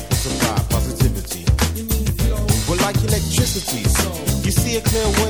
ample supply, positivity. Well, like electricity, you see a clear way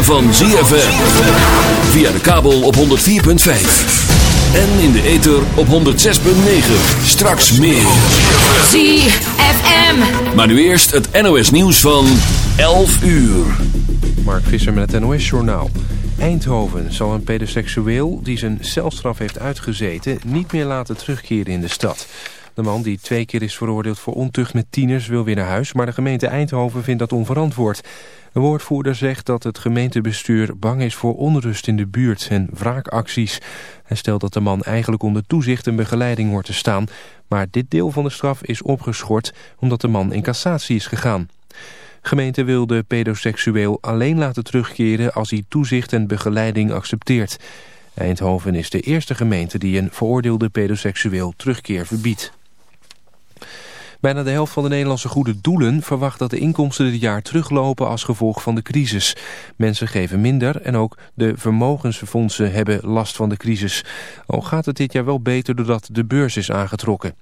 Van ZFM. Via de kabel op 104.5. En in de ether op 106.9. Straks meer. ZFM. Maar nu eerst het NOS nieuws van 11 uur. Mark Visser met het NOS Journaal. Eindhoven zal een pedoseksueel die zijn celstraf heeft uitgezeten... niet meer laten terugkeren in de stad. De man die twee keer is veroordeeld voor ontucht met tieners wil weer naar huis... maar de gemeente Eindhoven vindt dat onverantwoord. Een woordvoerder zegt dat het gemeentebestuur bang is voor onrust in de buurt en wraakacties. Hij stelt dat de man eigenlijk onder toezicht en begeleiding hoort te staan. Maar dit deel van de straf is opgeschort omdat de man in cassatie is gegaan. Gemeente wil de pedoseksueel alleen laten terugkeren als hij toezicht en begeleiding accepteert. Eindhoven is de eerste gemeente die een veroordeelde pedoseksueel terugkeer verbiedt. Bijna de helft van de Nederlandse goede doelen verwacht dat de inkomsten dit jaar teruglopen als gevolg van de crisis. Mensen geven minder en ook de vermogensfondsen hebben last van de crisis. Al gaat het dit jaar wel beter doordat de beurs is aangetrokken.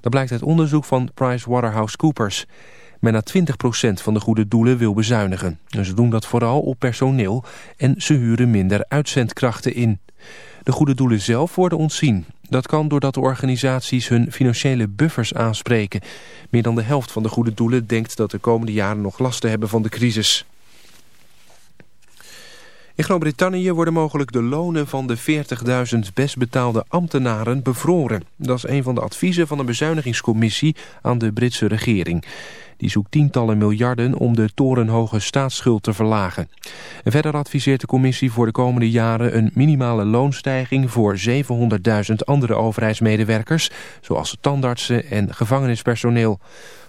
Dat blijkt uit onderzoek van PricewaterhouseCoopers. Bijna 20% van de goede doelen wil bezuinigen. En ze doen dat vooral op personeel en ze huren minder uitzendkrachten in. De goede doelen zelf worden ontzien. Dat kan doordat de organisaties hun financiële buffers aanspreken. Meer dan de helft van de goede doelen denkt dat de komende jaren nog last te hebben van de crisis. In Groot-Brittannië worden mogelijk de lonen van de 40.000 best betaalde ambtenaren bevroren. Dat is een van de adviezen van een bezuinigingscommissie aan de Britse regering. Die zoekt tientallen miljarden om de torenhoge staatsschuld te verlagen. En verder adviseert de commissie voor de komende jaren een minimale loonstijging voor 700.000 andere overheidsmedewerkers, zoals tandartsen en gevangenispersoneel.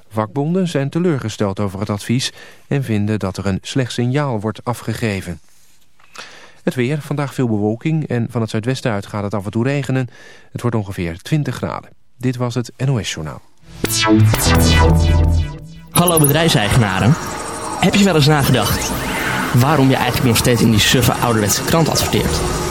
Vakbonden zijn teleurgesteld over het advies en vinden dat er een slecht signaal wordt afgegeven. Het weer, vandaag veel bewolking en van het zuidwesten uit gaat het af en toe regenen. Het wordt ongeveer 20 graden. Dit was het NOS Journaal. Hallo bedrijfseigenaren. Heb je wel eens nagedacht waarom je eigenlijk nog steeds in die suffe ouderwetse krant adverteert?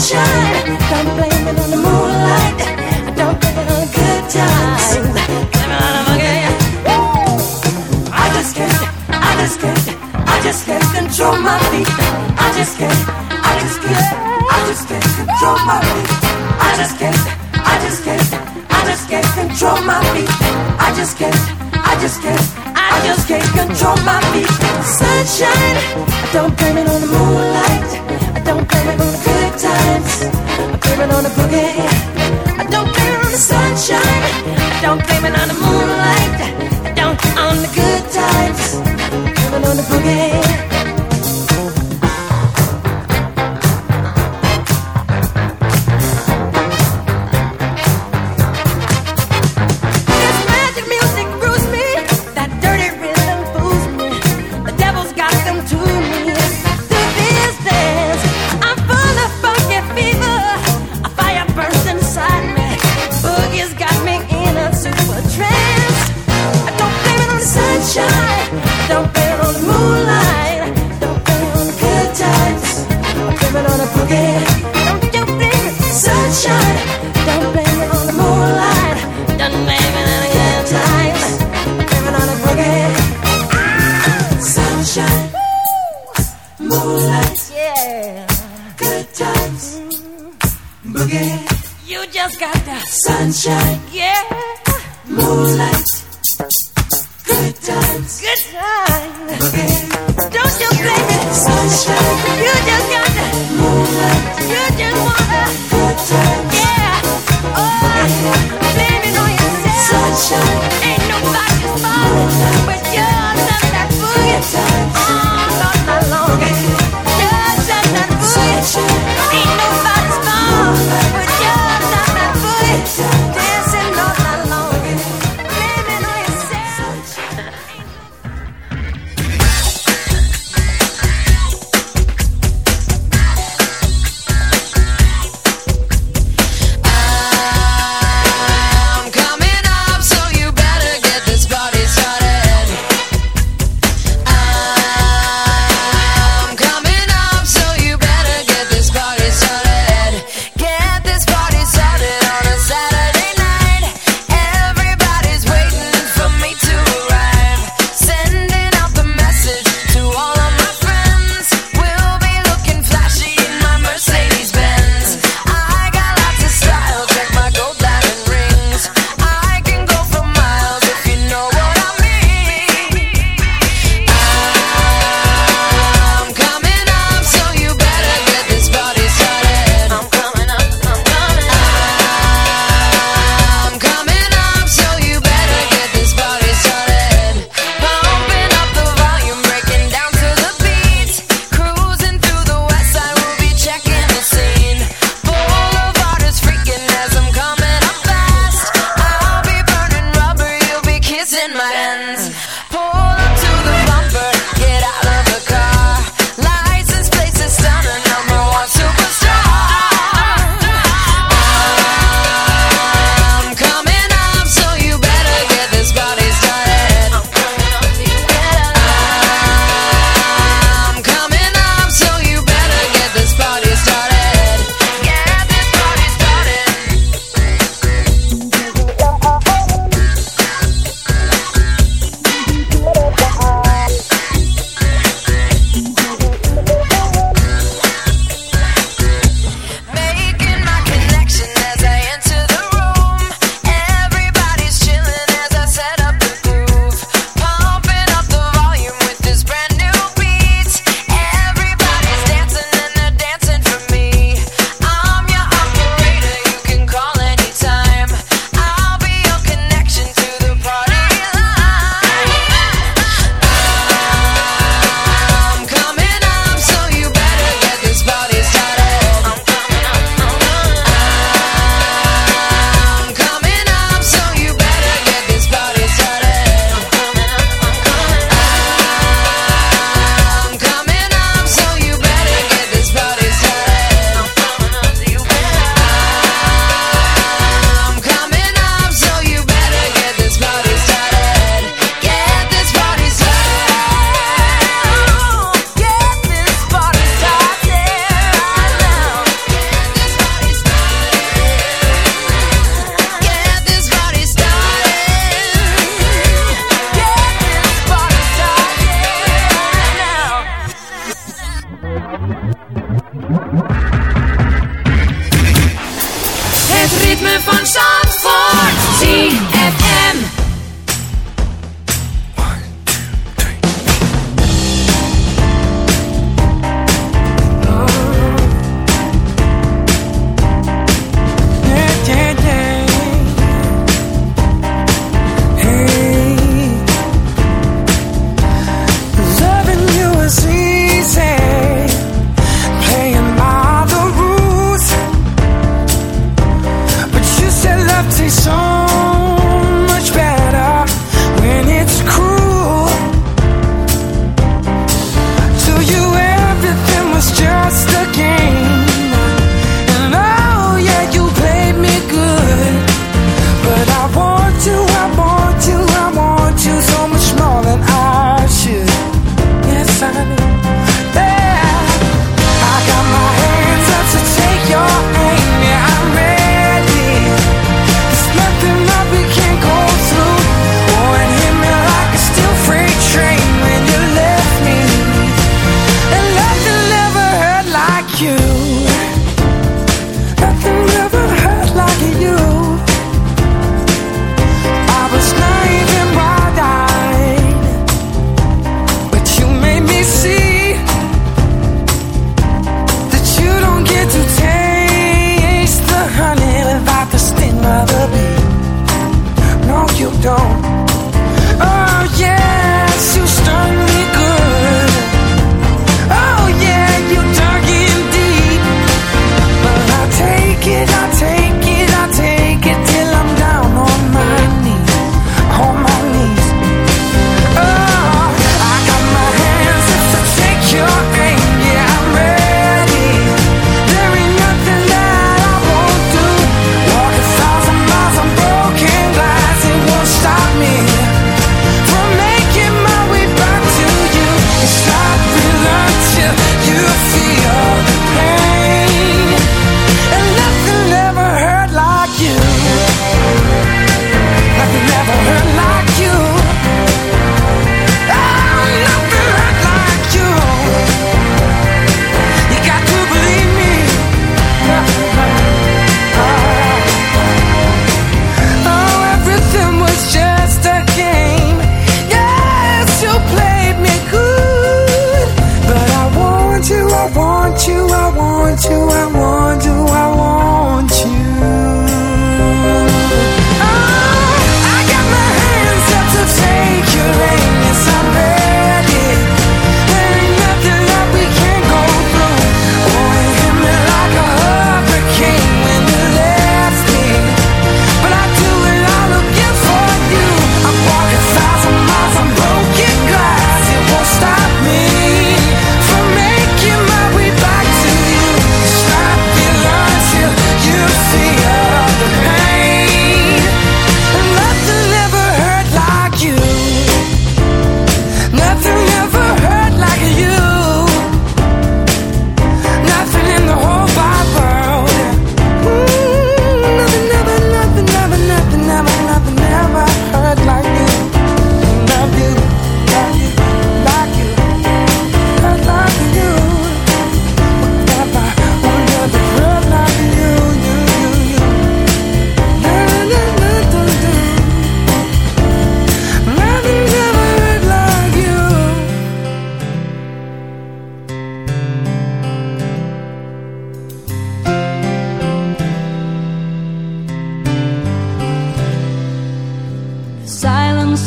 sunshine. Don't blame it on the moonlight. Don't blame it on the good times. Blame it on the monkey. I just can't, I just can't, I just can't control my feet. I just can't, I just can't, I just can't control my feet. I just can't, I just can't. I just can't control my feet. Sunshine, don't blame it on the moonlight. I don't blame it on the good times. I blame it on the boogie. I don't blame it on the sunshine. I don't blame it on the moonlight.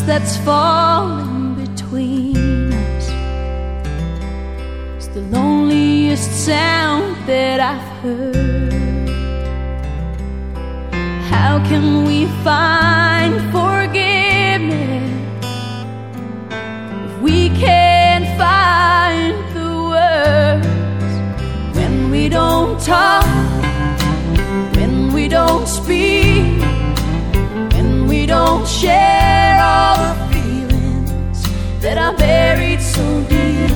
that's falling between us is the loneliest sound that I've heard. How can we find forgiveness if we can't find the words when we don't talk, when we don't speak, when we don't share? that are buried so deep.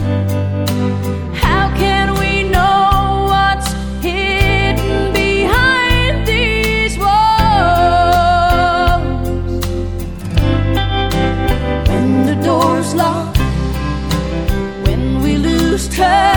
How can we know what's hidden behind these walls? When the door's locked, when we lose touch.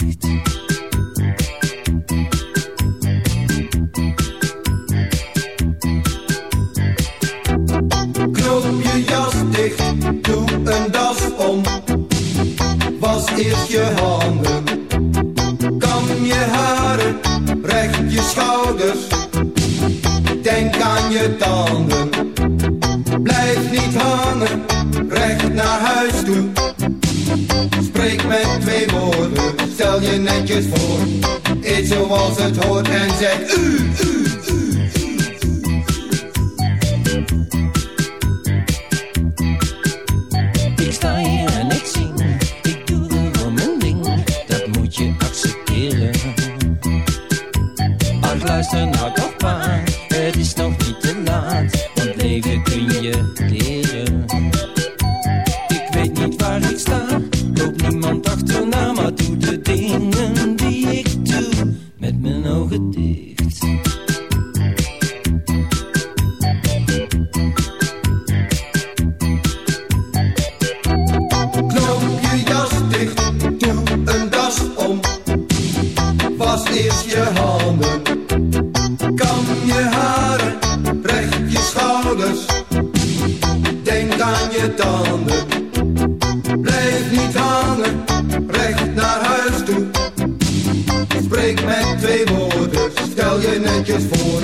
voor.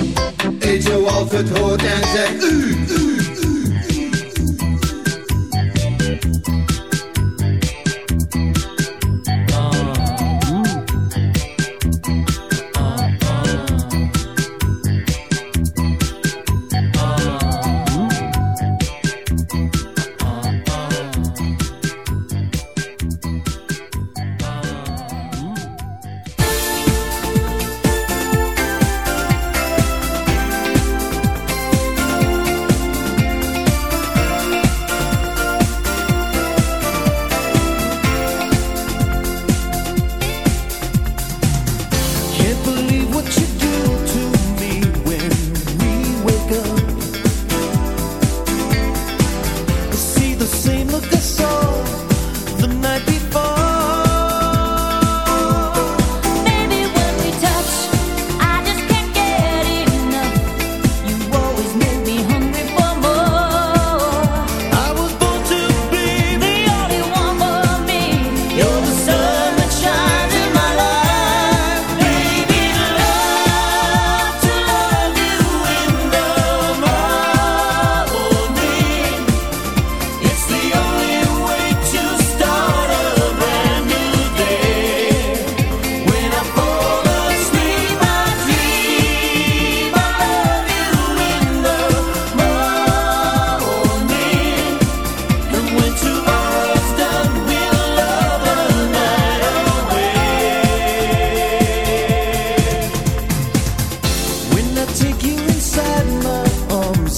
Eet zoals het hoort en zeg u.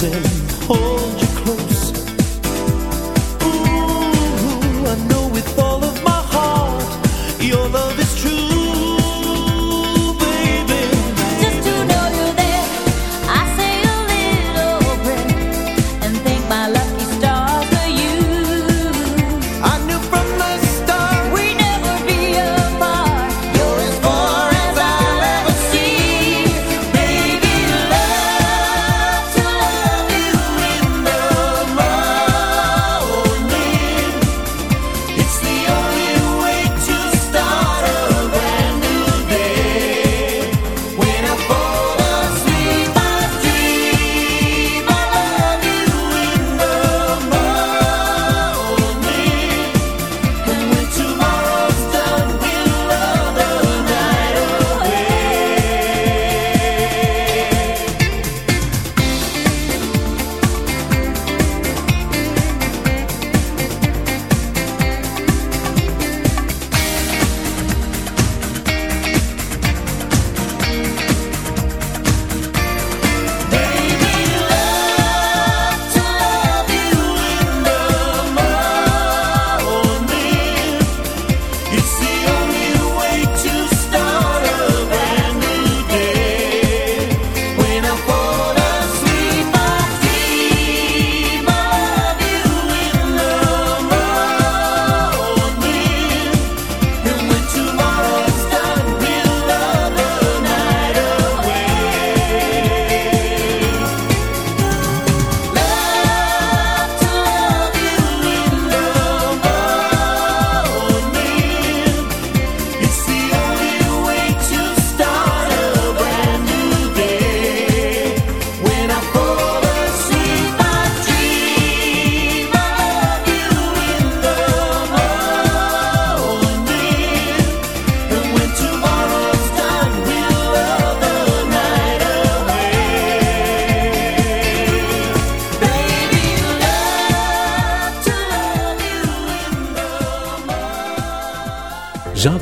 dancing.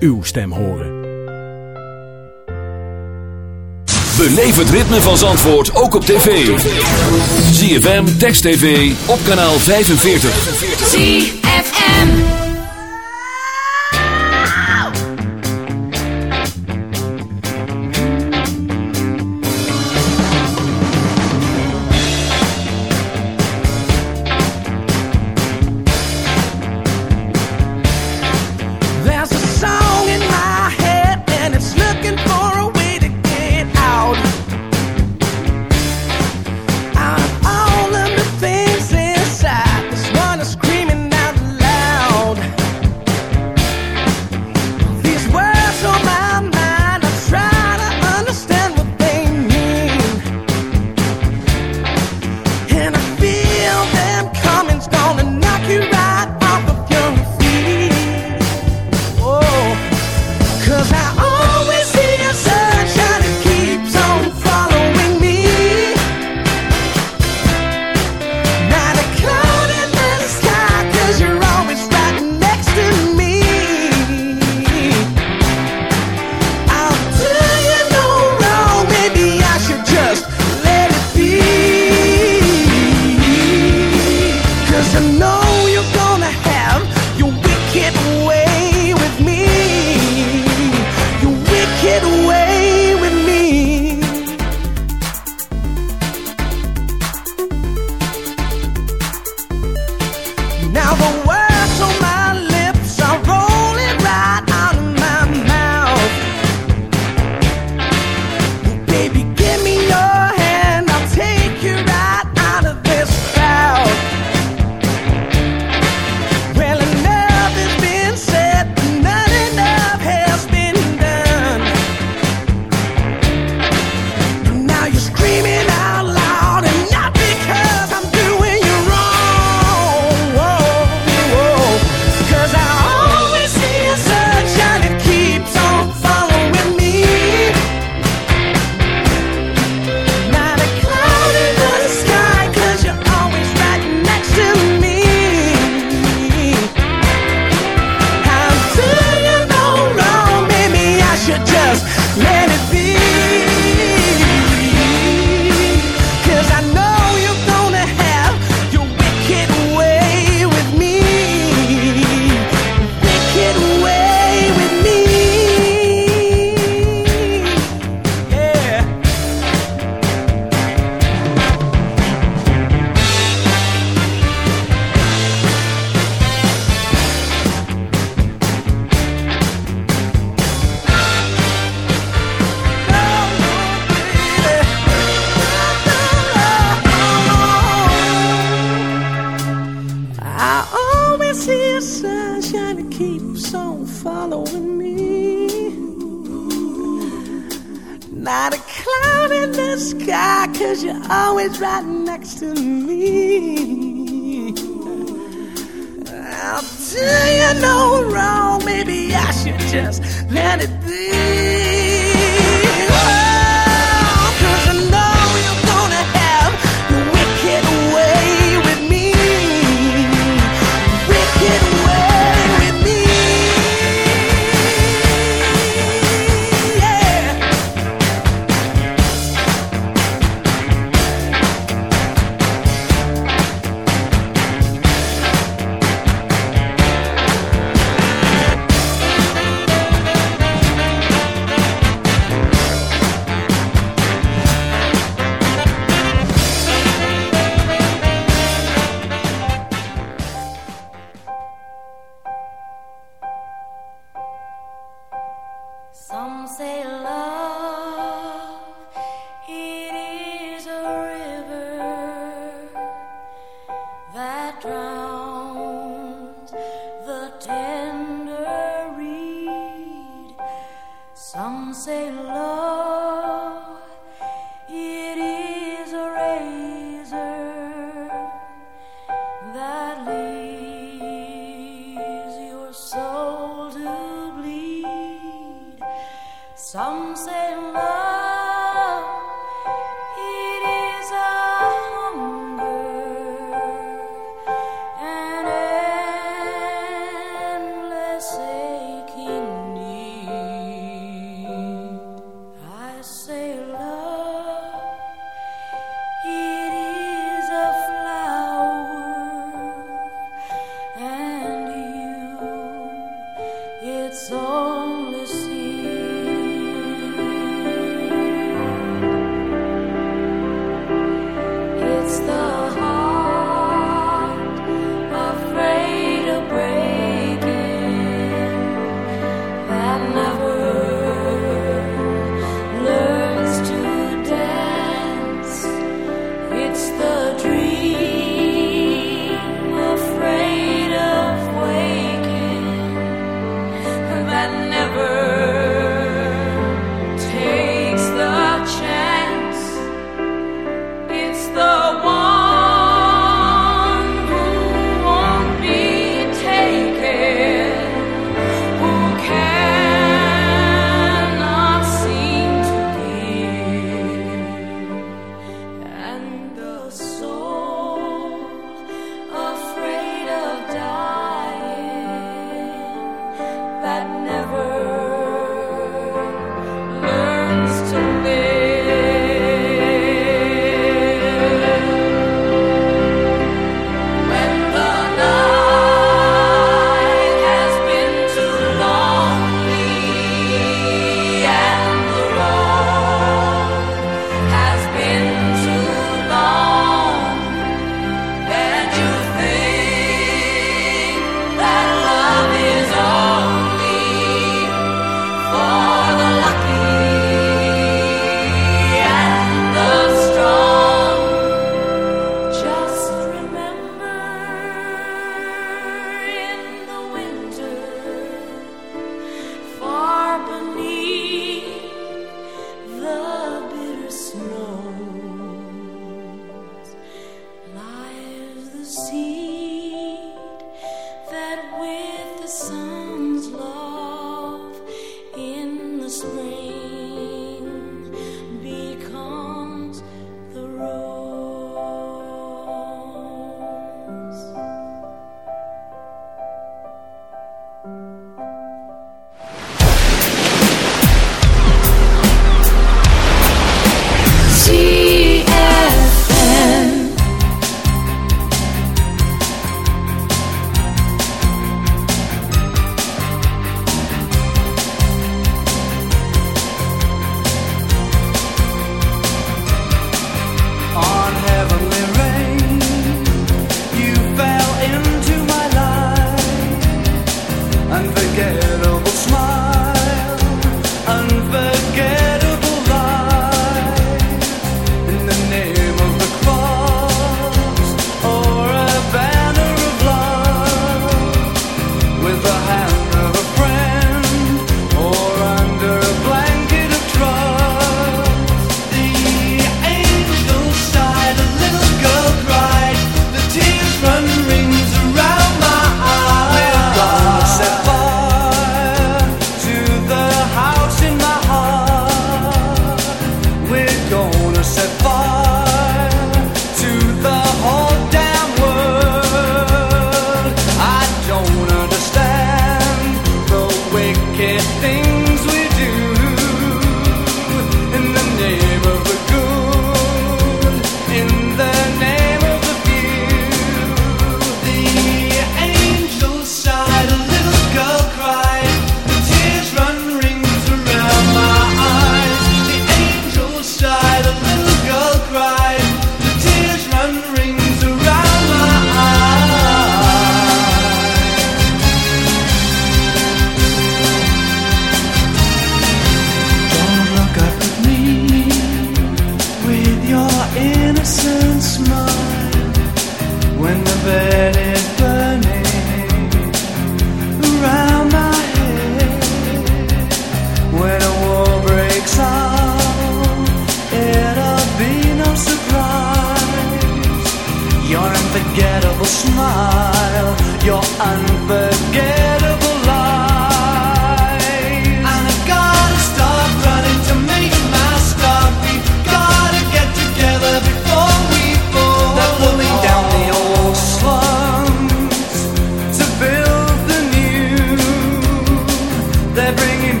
uw stem horen. Beleef het ritme van Zandvoort ook op tv. ZFM, Text TV, op kanaal 45. ZFM.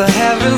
I haven't.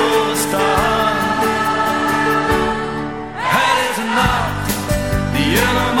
Die je